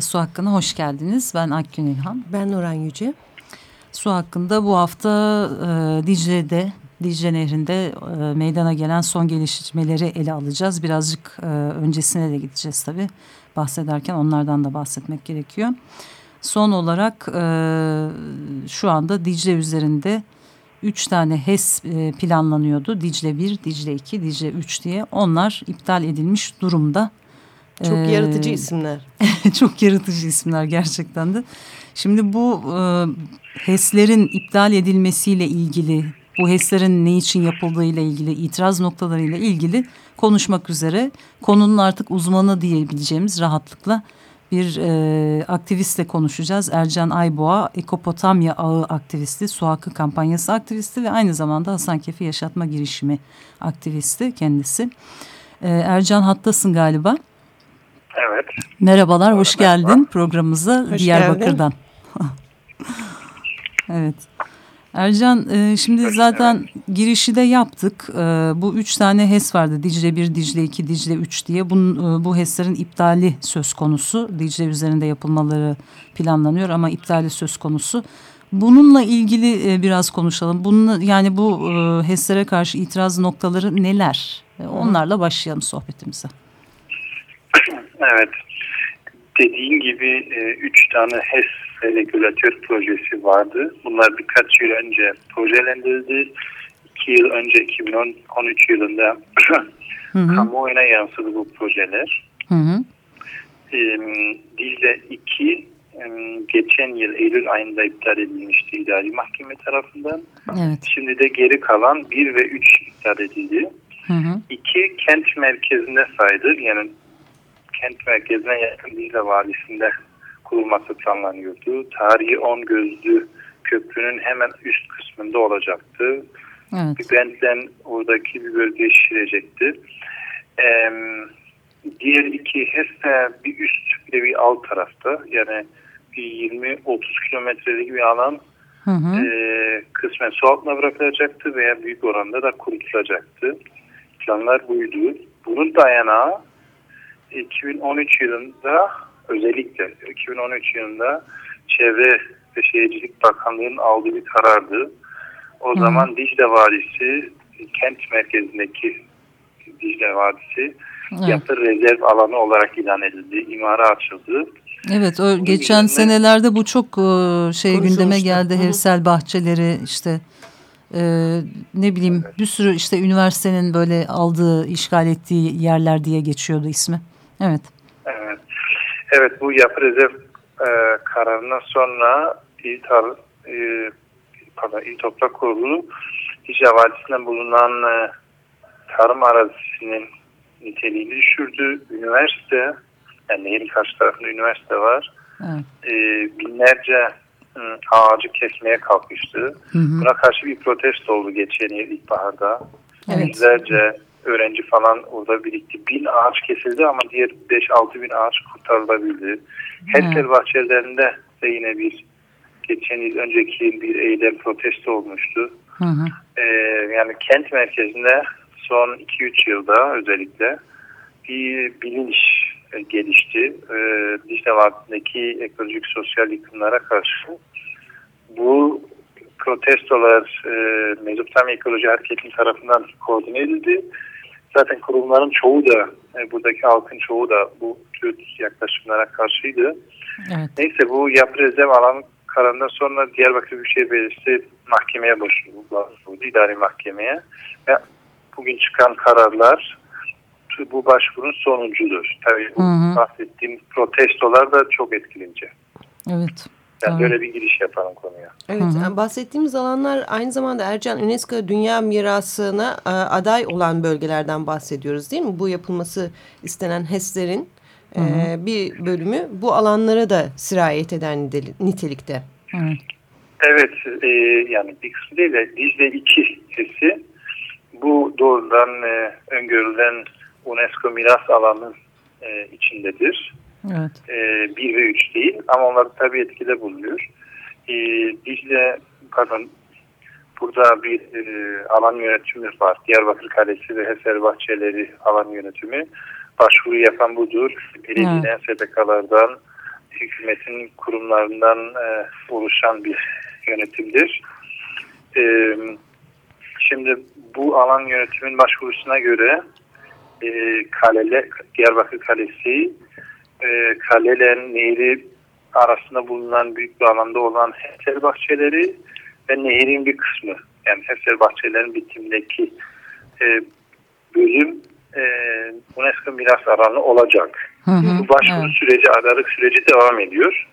Su Hakkı'na hoş geldiniz. Ben Akgün İlhan. Ben Nuran Yüce. Su hakkında bu hafta e, Dicle'de, Dicle Nehri'nde e, meydana gelen son gelişmeleri ele alacağız. Birazcık e, öncesine de gideceğiz tabii. Bahsederken onlardan da bahsetmek gerekiyor. Son olarak e, şu anda Dicle üzerinde üç tane HES e, planlanıyordu. Dicle 1, Dicle 2, Dicle 3 diye. Onlar iptal edilmiş durumda. Çok ee, yaratıcı isimler. çok yaratıcı isimler gerçekten de. Şimdi bu e, HES'lerin iptal edilmesiyle ilgili, bu HES'lerin ne için yapıldığıyla ilgili, itiraz noktalarıyla ilgili konuşmak üzere konunun artık uzmanı diyebileceğimiz rahatlıkla bir e, aktivistle konuşacağız. Ercan Ayboğa, Ekopotamya Ağı aktivisti, Su Hakkı Kampanyası aktivisti ve aynı zamanda Hasankeyf'i Yaşatma Girişimi aktivisti kendisi. E, Ercan hattasın galiba. Evet. Merhabalar, hoş geldin programımıza hoş Diyarbakır'dan. evet. Ercan e, şimdi zaten girişi de yaptık. E, bu üç tane HES vardı. Dicle 1, Dicle 2, Dicle 3 diye. Bunun, e, bu HES'lerin iptali söz konusu. Dicle üzerinde yapılmaları planlanıyor ama iptali söz konusu. Bununla ilgili biraz konuşalım. Bunun, yani bu HES'lere karşı itiraz noktaları neler? Onlarla başlayalım sohbetimize. Evet. Dediğin gibi e, üç tane HES regülatör projesi vardı. Bunlar birkaç yıl önce projelendirildi. İki yıl önce 2013 yılında kamuoyuna yansıdı bu projeler. Hı hı. E, Dicle 2 e, geçen yıl Eylül ayında iptal edilmişti idari mahkeme tarafından. Evet. Şimdi de geri kalan 1 ve 3 iptal edildi. Hı hı. İki kent merkezinde sayılır. Yani kent merkezine yakın Dicle Vadisi'nde kurulması planlanıyordu. Tarihi 10 gözlü köprünün hemen üst kısmında olacaktı. Evet. Bir bentle oradaki bir bölge şişirecekti. Ee, diğer iki HES de bir üst bir de bir alt tarafta. Yani bir 20-30 kilometrelik bir alan hı hı. E, kısmen su altına bırakılacaktı veya büyük oranda da kurutulacaktı. Planlar buydu. Bunun dayanağı 2013 yılında özellikle 2013 yılında Çevre ve Şehircilik Bakanlığı'nın aldığı bir karardı. O Hı. zaman Dicle Vadisi kent merkezindeki Dicle Vadisi evet. yapı rezerv alanı olarak ilan edildi. İmara açıldı. Evet o geçen üzerine, senelerde bu çok e, şey gündeme geldi. Hı. Hevsel bahçeleri işte e, ne bileyim evet. bir sürü işte üniversitenin böyle aldığı işgal ettiği yerler diye geçiyordu ismi. Evet. Evet. Evet bu yapı rezerv e, kararından sonra İl, Tar e, pardon, İl Toprak Kurulu İcra Vadisi'nde bulunan e, tarım arazisinin niteliğini düşürdü. Üniversite yani nehirin karşı tarafında üniversite var. Evet. E, binlerce ağacı kesmeye kalkıştı. Hı hı. Buna karşı bir protesto oldu geçen yıl ilkbaharda. Evet. Yüzlerce öğrenci falan orada birikti. Bin ağaç kesildi ama diğer 5-6 bin ağaç kurtarılabildi. Hessel bahçelerinde de yine bir geçen yıl önceki bir eylem protesto olmuştu. Hı Ee, yani kent merkezinde son 2-3 yılda özellikle bir bilinç gelişti. Ee, Dicle Vadisi'ndeki ekolojik sosyal yıkımlara karşı bu protestolar e, Mezopotamya Ekoloji Hareketi'nin tarafından koordine edildi Zaten kurumların çoğu da e, buradaki halkın çoğu da bu tür yaklaşımlara karşıydı. Evet. Neyse bu yapı rezerv alan kararından sonra Diyarbakır Büyükşehir Belediyesi mahkemeye başvurdu, idari mahkemeye. Ve bugün çıkan kararlar bu başvurun sonuncudur. Tabii bu hı hı. bahsettiğim protestolar da çok etkilince. Evet. Yani böyle bir giriş yapalım konuya. Evet, yani bahsettiğimiz alanlar aynı zamanda Ercan UNESCO Dünya Mirası'na e, aday olan bölgelerden bahsediyoruz değil mi? Bu yapılması istenen HES'lerin e, bir bölümü bu alanlara da sirayet eden niteli- nitelikte. Evet. Evet, e, yani bir kısmı değil de Dicle 2 sesi bu doğrudan e, öngörülen UNESCO miras alanı e, içindedir. Evet. E, 1 ve 3 değil ama onlar tabii etkide bulunuyor. E, Dicle, pardon, burada bir e, alan yönetimi var. Diyarbakır Kalesi ve Heser Bahçeleri alan yönetimi. Başvuru yapan budur. Belediyenin SDK'lardan, hükümetin kurumlarından e, oluşan bir yönetimdir. E, şimdi bu alan yönetimin başvurusuna göre e, Kalele, Diyarbakır Kalesi e, Kalelen Nehri arasında bulunan büyük bir alanda olan Heser Bahçeleri ve nehrin bir kısmı yani Heser Bahçelerin bitimindeki e, bölüm e, UNESCO miras alanı olacak. Hı hı. Bu başvuru Evet. süreci, adaylık süreci devam ediyor.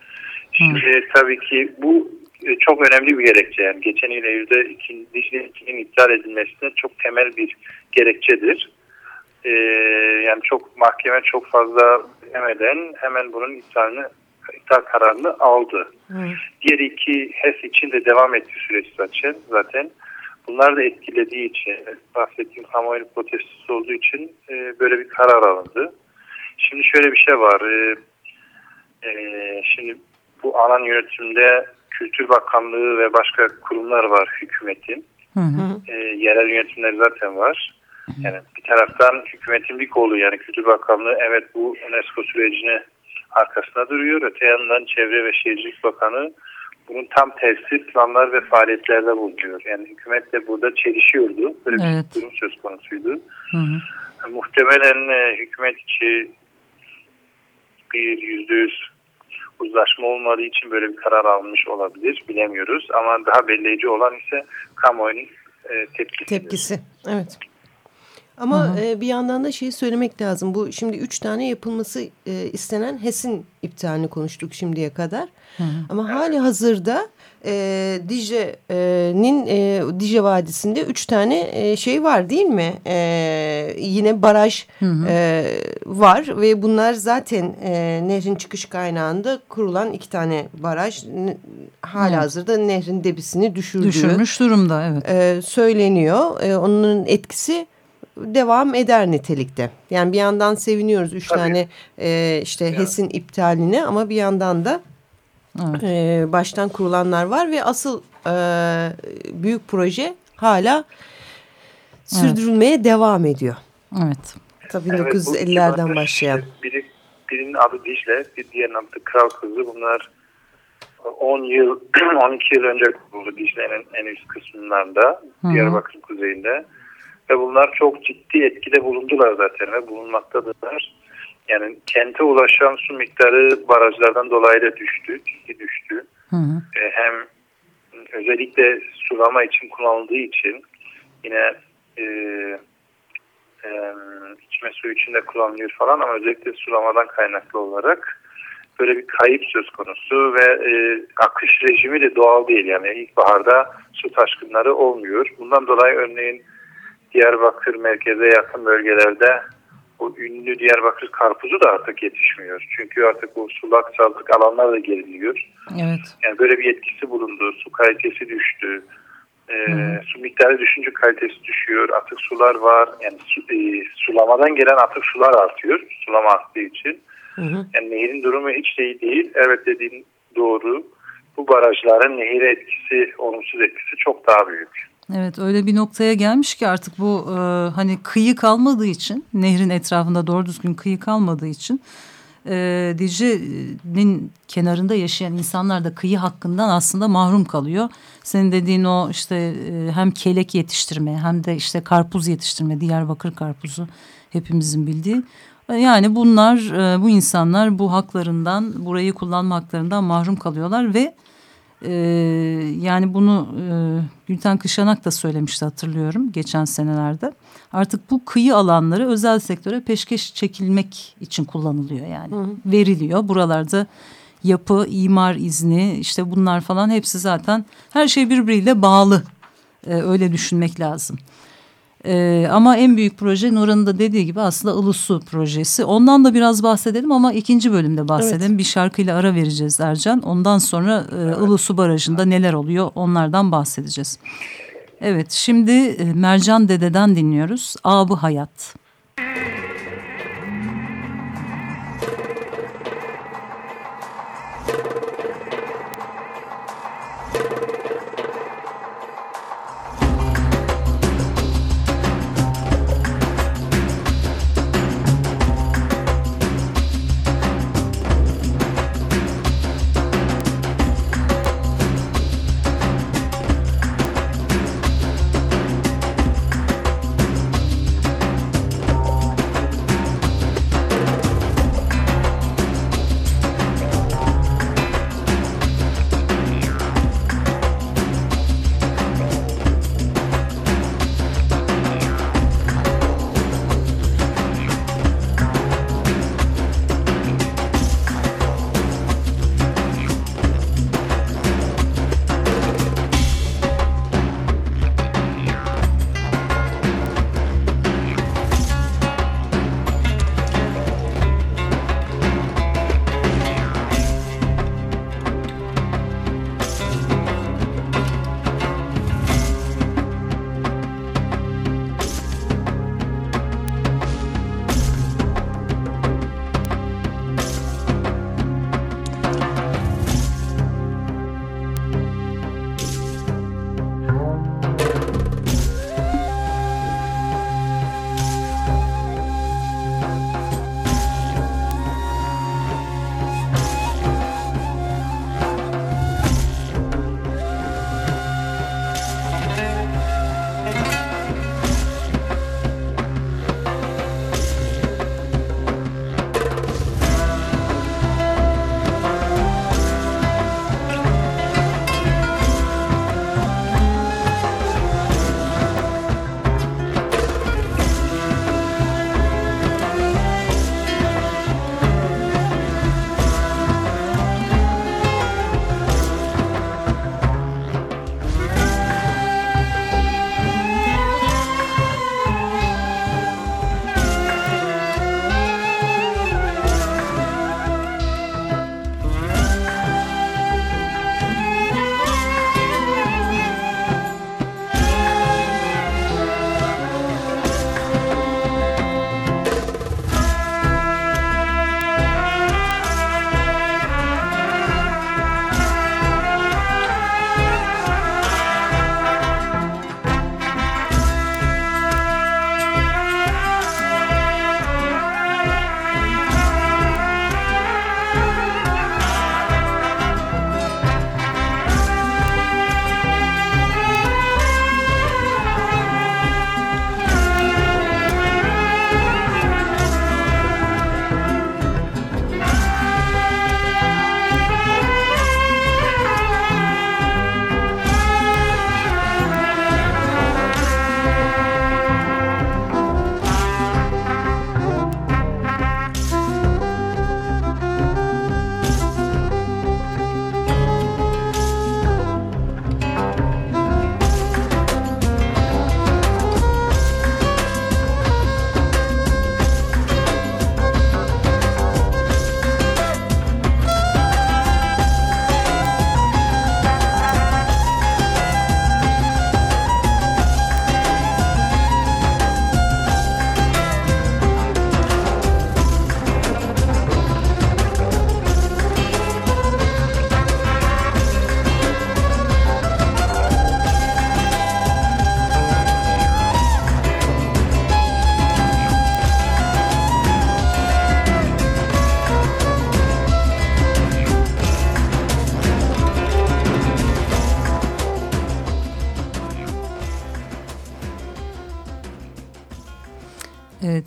Şimdi tabii ki bu e, çok önemli bir gerekçe. Yani geçen yıl Eylül'de iki- Dicle 2'nin iptal edilmesine çok temel bir gerekçedir. E, yani çok mahkeme çok fazla demeden hemen bunun iptalini, iptal kararını aldı. Diğer iki HES için de devam etti süreç zaten. zaten. Bunlar da etkilediği için, bahsettiğim kamuoyu protestosu olduğu için e, böyle bir karar alındı. Şimdi şöyle bir şey var. E, e, şimdi bu alan yönetiminde Kültür Bakanlığı ve başka kurumlar var hükümetin. Hı hı. E, yerel yönetimler zaten var. Yani bir taraftan hükümetin bir kolu yani Kültür Bakanlığı evet bu UNESCO sürecini arkasında duruyor. Öte yandan Çevre ve Şehircilik Bakanı bunun tam tersi planlar ve faaliyetlerde bulunuyor. Yani hükümet de burada çelişiyordu. Böyle bir Evet. durum söz konusuydu. Hı hı. Muhtemelen e, hükümet içi bir yüzde yüz uzlaşma olmadığı için böyle bir karar almış olabilir. Bilemiyoruz. Ama daha belirleyici olan ise kamuoyunun e, tepkisi. Tepkisi. Evet. Ama e, bir yandan da şeyi söylemek lazım. Bu şimdi üç tane yapılması e, istenen HES'in iptalini konuştuk şimdiye kadar. Ama hali hazırda e, Dicle'nin e, Dicle Vadisi'nde üç tane e, şey var değil mi? E, yine baraj e, var ve bunlar zaten e, nehrin çıkış kaynağında kurulan iki tane baraj. N- Hala hazırda nehrin debisini düşürdüğü Düşürmüş durumda evet. e, söyleniyor. E, onun etkisi devam eder nitelikte. Yani bir yandan seviniyoruz üç Tabii. tane e, işte HES'in iptaline ama bir yandan da Evet. e, baştan kurulanlar var ve asıl e, büyük proje hala sürdürülmeye devam ediyor. Evet. Tabii Evet, bu iki 1950'lerden baraj, başlayan. Biri, birinin adı Dicle, bir diğerinin adı Kral Kızı. Bunlar 10 yıl, 12 yıl önce kuruldu Dicle'nin en üst kısımlarında, Hı hı. Diyarbakır kuzeyinde. Ve bunlar çok ciddi etkide bulundular zaten ve bulunmaktadırlar. Yani kente ulaşan su miktarı barajlardan dolayı da düştü, ciddi düştü. Hı hı. E, hem özellikle sulama için kullanıldığı için yine e, e, içme suyu için de kullanılıyor falan ama özellikle sulamadan kaynaklı olarak böyle bir kayıp söz konusu ve e, akış rejimi de doğal değil yani ilkbaharda su taşkınları olmuyor. Bundan dolayı örneğin Diyarbakır merkeze yakın bölgelerde o ünlü Diyarbakır karpuzu da artık yetişmiyor. Çünkü artık o sulak çaldık alanlar da geriliyor. Evet. Yani böyle bir etkisi bulundu. Su kalitesi düştü. Ee, su miktarı düşünce kalitesi düşüyor. Atık sular var. Yani su, e, sulamadan gelen atık sular artıyor. Sulama arttığı için. Hı hı. Yani nehirin durumu hiç de iyi değil. Evet dediğin doğru. Bu barajların nehire etkisi, olumsuz etkisi çok daha büyük. Evet öyle bir noktaya gelmiş ki artık bu e, hani kıyı kalmadığı için nehrin etrafında doğru düzgün kıyı kalmadığı için e, Dicle'nin kenarında yaşayan insanlar da kıyı hakkından aslında mahrum kalıyor. Senin dediğin o işte e, hem kelek yetiştirme hem de işte karpuz yetiştirme Diyarbakır karpuzu hepimizin bildiği. E, Yani bunlar e, bu insanlar bu haklarından burayı kullanma haklarından mahrum kalıyorlar ve ee, yani bunu e, Gülten Kışanak da söylemişti hatırlıyorum geçen senelerde. Artık bu kıyı alanları özel sektöre peşkeş çekilmek için kullanılıyor yani. Veriliyor. Buralarda yapı, imar izni işte bunlar falan hepsi zaten her şey birbiriyle bağlı. E, öyle düşünmek lazım. Ee, ama en büyük proje Nurhan'ın da dediği gibi aslında Ulusu projesi. Ondan da biraz bahsedelim ama ikinci bölümde bahsedelim. Evet. Bir şarkıyla ara vereceğiz Ercan. Ondan sonra e, evet. Ulusu Barajı'nda neler oluyor onlardan bahsedeceğiz. Evet şimdi e, Mercan Dede'den dinliyoruz. Abı Hayat.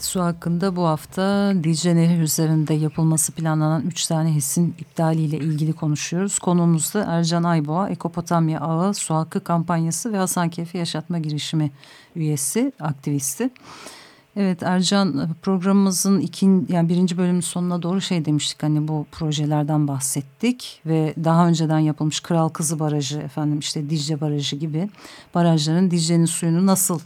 Su hakkında bu hafta Dicle Nehri üzerinde yapılması planlanan üç tane HES'in iptaliyle ilgili konuşuyoruz. Konuğumuz da Ercan Ayboğa, Ekopotamya Ağı Su Hakkı Kampanyası ve Hasankeyf'i Yaşatma Girişimi üyesi, aktivisti. Evet Ercan programımızın ikin, yani birinci bölümün sonuna doğru şey demiştik hani bu projelerden bahsettik ve daha önceden yapılmış Kral Kızı Barajı efendim işte Dicle Barajı gibi barajların Dicle'nin suyunu nasıl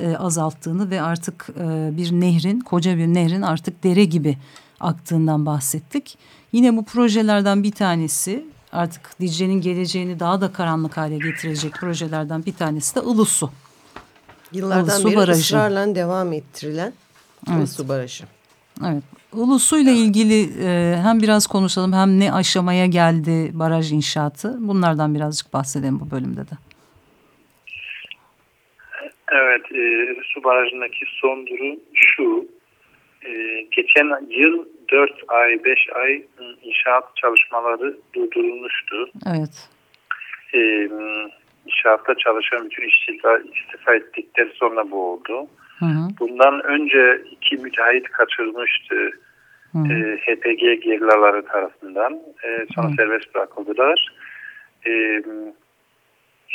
e, azalttığını ve artık e, bir nehrin koca bir nehrin artık dere gibi aktığından bahsettik. Yine bu projelerden bir tanesi artık Dicle'nin geleceğini daha da karanlık hale getirecek projelerden bir tanesi de Ilısu. Yıllardan Ilısu beri Barajı. ısrarla devam ettirilen evet. Ilısu Barajı. Evet. Ulusu ile ilgili e, hem biraz konuşalım hem ne aşamaya geldi baraj inşaatı. Bunlardan birazcık bahsedelim bu bölümde de. Evet, e, su barajındaki son durum şu. E, geçen yıl 4 ay, 5 ay inşaat çalışmaları durdurulmuştu. Evet. E, inşaatta çalışan bütün işçiler istifa ettikten sonra bu oldu. Hı hı. Bundan önce iki müteahhit kaçırılmıştı. Hı hı. E, HPG gerillaları tarafından. E, sonra hı. serbest bırakıldılar. E,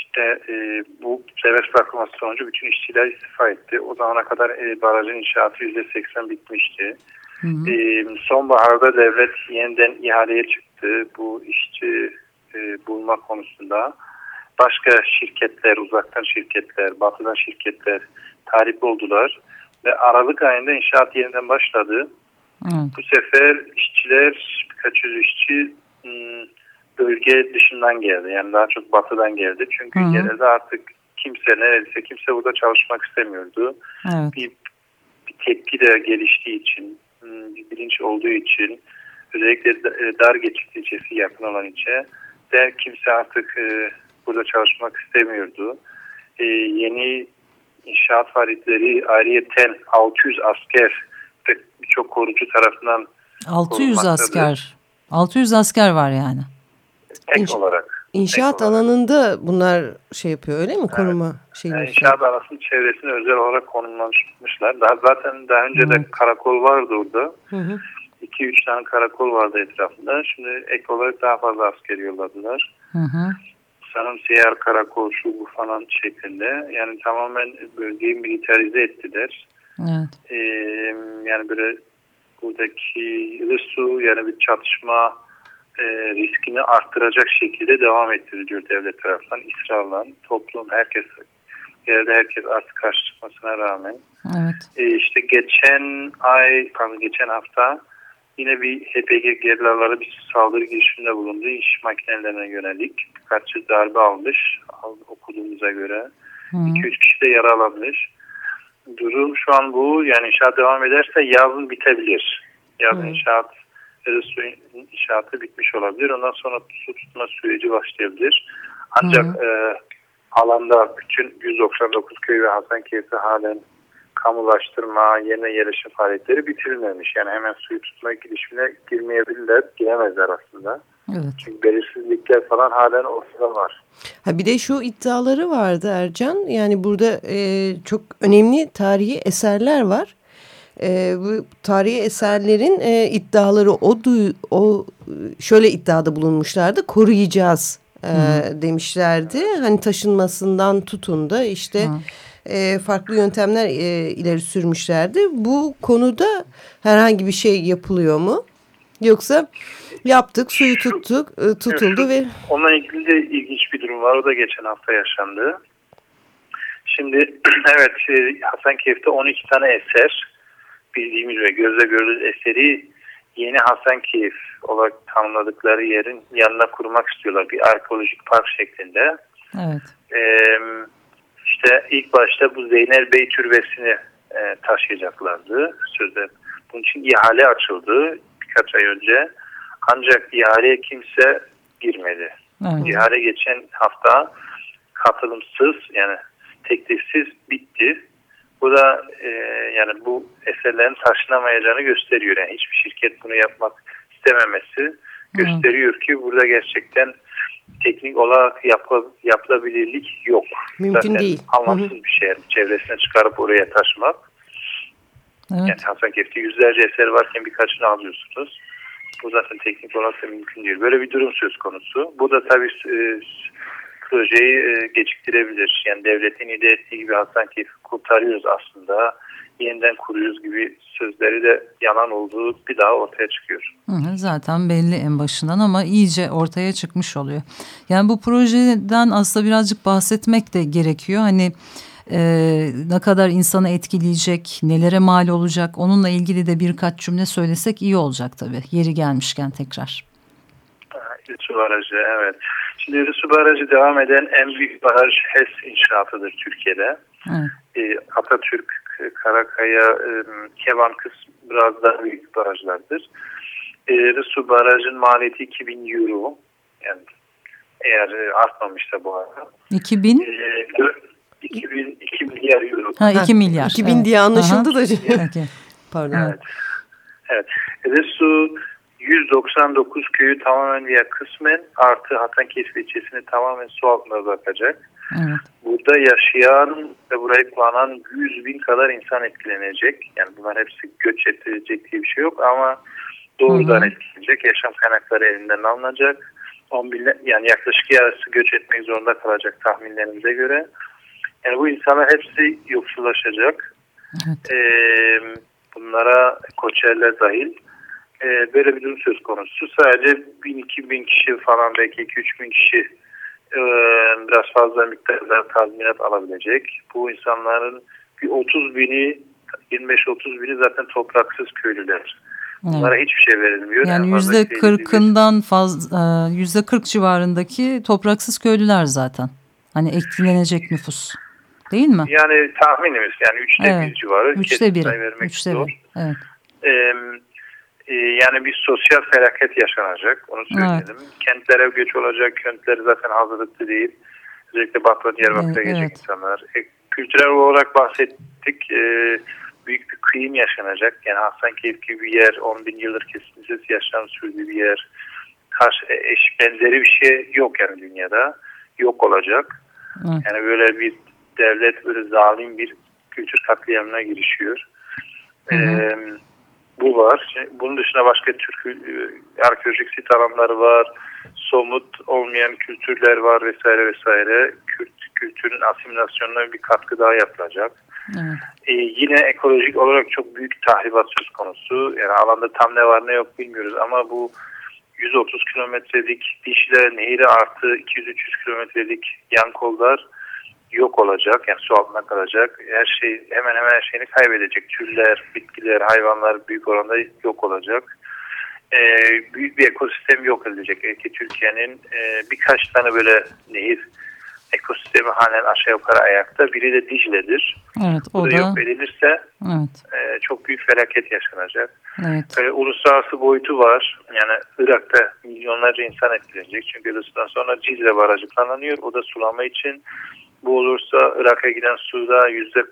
işte e, bu serbest bırakılması sonucu bütün işçiler istifa etti. O zamana kadar e, barajın inşaatı %80 bitmişti. Hı hı. E, sonbaharda devlet yeniden ihaleye çıktı bu işçi e, bulma konusunda. Başka şirketler, uzaktan şirketler, batıdan şirketler talip oldular. Ve Aralık ayında inşaat yeniden başladı. Hı. Bu sefer işçiler, birkaç yüz işçi ıı, bölge dışından geldi. Yani daha çok batıdan geldi. Çünkü Hı. genelde artık kimse neredeyse kimse burada çalışmak istemiyordu. Evet. Bir, bir tepki de geliştiği için, bir bilinç olduğu için özellikle e, dar geçit ilçesi yakın olan ilçe de kimse artık e, burada çalışmak istemiyordu. E, yeni inşaat faaliyetleri ayrıyeten 600 asker birçok korucu tarafından 600 asker. 600 asker var yani ek İnş olarak. İnşaat ek alanında olarak. bunlar şey yapıyor öyle mi? Evet. Koruma şeyi. Yani inşaat alanının çevresine özel olarak konumlanmışlar. Daha zaten daha önce hı. de karakol vardı orada. 2-3 tane karakol vardı etrafında. Şimdi ek olarak daha fazla asker yolladılar. Hı hı. Sanırım seyyar karakol şu bu falan şeklinde. Yani tamamen bölgeyi militarize ettiler. Evet. Ee, yani böyle buradaki su yani bir çatışma e, riskini arttıracak şekilde devam ettiriliyor devlet tarafından ısrarla. Toplum herkes yerde herkes artık karşı çıkmasına rağmen. Evet. E, işte geçen ay, pardon geçen hafta yine bir HPG gerillaları bir saldırı girişiminde bulundu. İş makinelerine yönelik birkaç darbe almış okuduğumuza göre. 2-3 kişi de yaralanmış. Durum şu an bu. Yani inşaat devam ederse yazın bitebilir. Yazın Hı. inşaat ya suyun inşaatı bitmiş olabilir. Ondan sonra su tutma süreci başlayabilir. Ancak e, alanda bütün 199 köy ve Hasankeyf'te halen kamulaştırma, yerine yerleşim faaliyetleri bitirilmemiş. Yani hemen suyu tutma girişimine girmeyebilirler, giremezler aslında. Evet. Çünkü belirsizlikler falan halen ortada var. Ha bir de şu iddiaları vardı Ercan. Yani burada e, çok önemli tarihi eserler var e, bu tarihi eserlerin e, iddiaları o, o şöyle iddiada bulunmuşlardı koruyacağız e, demişlerdi. Hani taşınmasından tutun da işte e, farklı yöntemler e, ileri sürmüşlerdi. Bu konuda herhangi bir şey yapılıyor mu? Yoksa yaptık, suyu tuttuk, e, tutuldu ve... Onunla ilgili de ilginç bir durum var. O da geçen hafta yaşandı. Şimdi evet e, Hasankeyf'te 12 tane eser bildiğimiz ve gözle görülür eseri yeni Hasankeyf olarak tanımladıkları yerin yanına kurmak istiyorlar. Bir arkeolojik park şeklinde. Evet. Ee, işte ilk başta bu Zeynel Bey türbesini e, taşıyacaklardı. Sözde bunun için ihale açıldı birkaç ay önce. Ancak ihaleye kimse girmedi. Evet. İhale geçen hafta katılımsız yani teklifsiz bitti. Bu da e, yani bu eserlerin taşınamayacağını gösteriyor. Yani hiçbir şirket bunu yapmak istememesi gösteriyor ki burada gerçekten teknik olarak yapı, yapılabilirlik yok. Mümkün Zaten değil. Anlamsız bir şey. Yani çevresine çıkarıp oraya taşımak. Evet. Yani Hasankeyf'te yüzlerce eser varken birkaçını alıyorsunuz. Bu zaten teknik olarak da mümkün değil. Böyle bir durum söz konusu. Bu da tabii e, projeyi e, geciktirebilir. Yani devletin ide ettiği gibi Hasankeyf'i kurtarıyoruz aslında. yeniden kuruyoruz gibi sözleri de yalan olduğu bir daha ortaya çıkıyor. Zaten belli en başından ama iyice ortaya çıkmış oluyor. Yani bu projeden aslında birazcık bahsetmek de gerekiyor. Hani e, ne kadar insanı etkileyecek, nelere mal olacak onunla ilgili de birkaç cümle söylesek iyi olacak tabii yeri gelmişken tekrar. Su Barajı evet. Şimdi Su Barajı devam eden en büyük baraj HES inşaatıdır Türkiye'de. Evet. E, Atatürk, Karakaya, e, Kevan kısmı biraz daha büyük barajlardır. E, Su Barajı'nın maliyeti 2000 euro. Yani eğer e, artmamışsa bu arada. 2000? E, 2000, 2 milyar euro. Ha 2 milyar. 2000 evet. diye anlaşıldı Aha. da. okay. Pardon. Evet. Evet. evet. Su 199 köyü tamamen veya kısmen artı Hasankeyf ilçesini tamamen su altında bırakacak. Evet. Burada yaşayan ve burayı kullanan 100 bin kadar insan etkilenecek. Yani bunlar hepsi göç edilecek diye bir şey yok ama doğrudan etkilenecek. Yaşam kaynakları elinden alınacak. 10 bin, yani yaklaşık yarısı göç etmek zorunda kalacak tahminlerimize göre. Yani bu insanlar hepsi yoksullaşacak. Evet. Ee, bunlara koçerler dahil. Ee, böyle bir durum söz konusu. Sadece 1000-2000 kişi falan belki 2-3 bin kişi e, biraz fazla miktarda tazminat alabilecek. Bu insanların bir 30 bini 25-30 bini zaten topraksız köylüler. Bunlara evet. hiçbir şey verilmiyor. Yani yüzde kırkından fazla yüzde kırk civarındaki topraksız köylüler zaten. Hani etkilenecek nüfus. Değil mi? Yani tahminimiz yani üçte evet. bir civarı. Üçte bir. Üçte bir. Evet. Ee, e, yani bir sosyal felaket yaşanacak. Onu söyleyelim. Evet. Kentlere göç olacak. Kentler zaten hazırlıklı değil. Özellikle Batı Diyarbakır'a evet, gelecek evet. insanlar. E, kültürel olarak bahsettik. E, büyük bir kıyım yaşanacak. Yani Hasankeyf gibi bir yer, 10 bin yıldır kesintisiz yaşam sürdüğü bir yer. Karşı e, eş benzeri bir şey yok yani dünyada. Yok olacak. Evet. Yani böyle bir devlet böyle zalim bir kültür katliamına girişiyor. Ee, bu var. Bunun dışında başka Türk e, arkeolojik sit alanları var. Somut olmayan kültürler var vesaire vesaire. Kürt kültürün asimilasyonuna bir katkı daha yapılacak. Evet. Ee, yine ekolojik olarak çok büyük tahribat söz konusu. Yani alanda tam ne var ne yok bilmiyoruz ama bu 130 kilometrelik Dişle Nehri artı 200-300 kilometrelik yan kollar yok olacak. Yani su altında kalacak. Her şey hemen hemen her şeyini kaybedecek. Türler, bitkiler, hayvanlar büyük oranda yok olacak. Ee, büyük bir ekosistem yok edilecek. Belki Türkiye'nin e, birkaç tane böyle nehir ekosistemi halen aşağı yukarı ayakta. Biri de Dicle'dir. Evet, o Bu da yok edilirse evet. e, çok büyük felaket yaşanacak. Evet. Böyle uluslararası boyutu var. Yani Irak'ta milyonlarca insan etkilenecek. Çünkü Irak'tan sonra Cizre Barajı planlanıyor. O da sulama için bu olursa Irak'a giden suda yüzde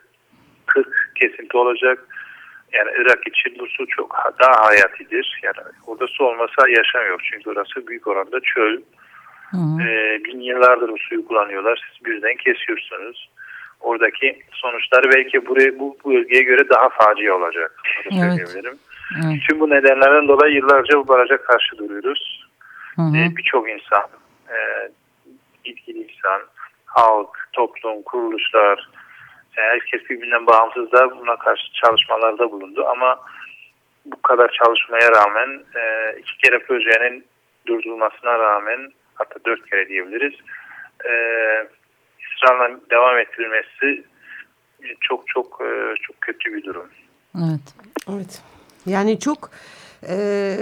40 kesinti olacak. Yani Irak için bu su çok daha hayatidir. Yani orada su olmasa yaşam yok. Çünkü orası büyük oranda çöl. Hı Ee, bin yıllardır bu suyu kullanıyorlar. Siz birden kesiyorsunuz. Oradaki sonuçlar belki buraya, bu, bu bölgeye göre daha facia olacak. Evet. Evet. Tüm bu nedenlerden dolayı yıllarca bu baraja karşı duruyoruz. Ee, Birçok insan, e, ilgili insan, halk, toplum, kuruluşlar, yani herkes birbirinden bağımsız da buna karşı çalışmalarda bulundu. Ama bu kadar çalışmaya rağmen e, iki kere projenin durdurulmasına rağmen hatta dört kere diyebiliriz e, ısrarla devam ettirilmesi çok çok e, çok kötü bir durum. Evet. Evet. Yani çok e,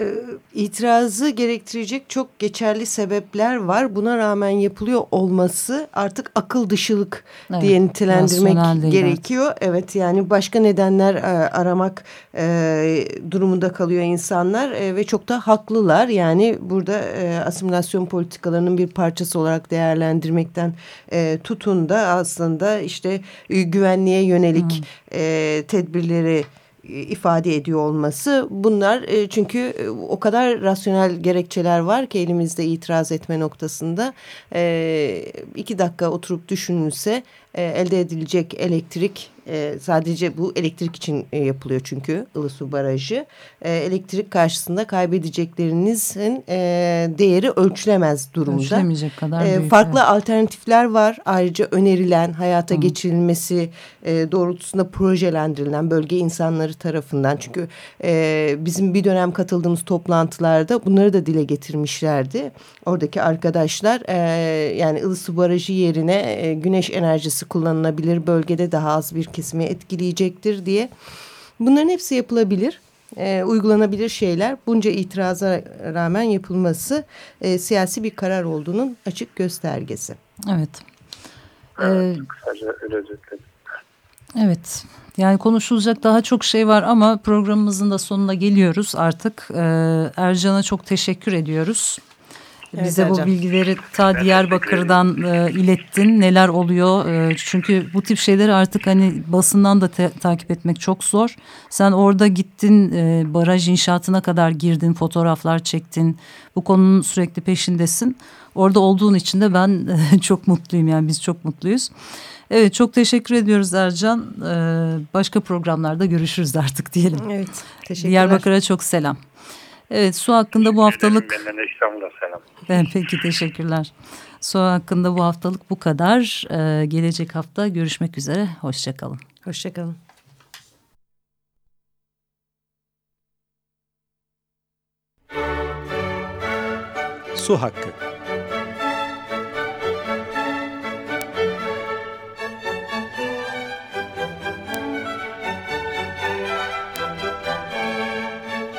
itirazı gerektirecek çok geçerli sebepler var. Buna rağmen yapılıyor olması artık akıl dışılık evet, diye nitelendirmek gerekiyor. Artık. Evet yani başka nedenler e, aramak e, durumunda kalıyor insanlar e, ve çok da haklılar. Yani burada e, asimilasyon politikalarının bir parçası olarak değerlendirmekten e, tutun da aslında işte e, güvenliğe yönelik hmm. e, tedbirleri ifade ediyor olması. Bunlar e, çünkü e, o kadar rasyonel gerekçeler var ki elimizde itiraz etme noktasında. E, iki dakika oturup düşünülse elde edilecek elektrik e, sadece bu elektrik için e, yapılıyor çünkü Ilısu Barajı. E, elektrik karşısında kaybedeceklerinizin e, değeri ölçülemez durumda. Ölçülemeyecek kadar e, büyük. Farklı evet. alternatifler var. Ayrıca önerilen, hayata Hı. geçirilmesi e, doğrultusunda projelendirilen bölge insanları tarafından. Çünkü e, bizim bir dönem katıldığımız toplantılarda bunları da dile getirmişlerdi. Oradaki arkadaşlar e, yani Ilısu Barajı yerine e, güneş enerjisi kullanılabilir bölgede daha az bir kesimi etkileyecektir diye. Bunların hepsi yapılabilir. E, uygulanabilir şeyler bunca itiraza rağmen yapılması e, siyasi bir karar olduğunun açık göstergesi. Evet. Evet, ee. Evet. Yani konuşulacak daha çok şey var ama programımızın da sonuna geliyoruz artık. Ee, Ercan'a çok teşekkür ediyoruz. Evet, Bize Ercan. bu bilgileri ta Diyarbakır'dan e, ilettin. Neler oluyor? E, çünkü bu tip şeyleri artık hani basından da takip etmek çok zor. Sen orada gittin, e, baraj inşaatına kadar girdin, fotoğraflar çektin. Bu konunun sürekli peşindesin. Orada olduğun için de ben e, çok mutluyum yani biz çok mutluyuz. Evet çok teşekkür ediyoruz Ercan. Ee, başka programlarda görüşürüz artık diyelim. Evet teşekkürler. Diyarbakır'a çok selam. Evet su hakkında bu haftalık... Benden de İstanbul'a selam. Ben peki teşekkürler. Su hakkında bu haftalık bu kadar. Ee, gelecek hafta görüşmek üzere. Hoşçakalın. Hoşçakalın. Su hakkı.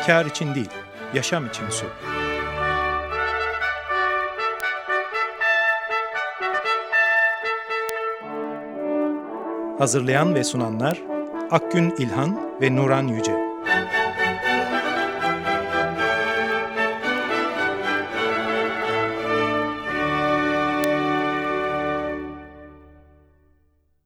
Kar için değil, yaşam için su. Hazırlayan ve sunanlar Akgün İlhan ve Nuran Yüce.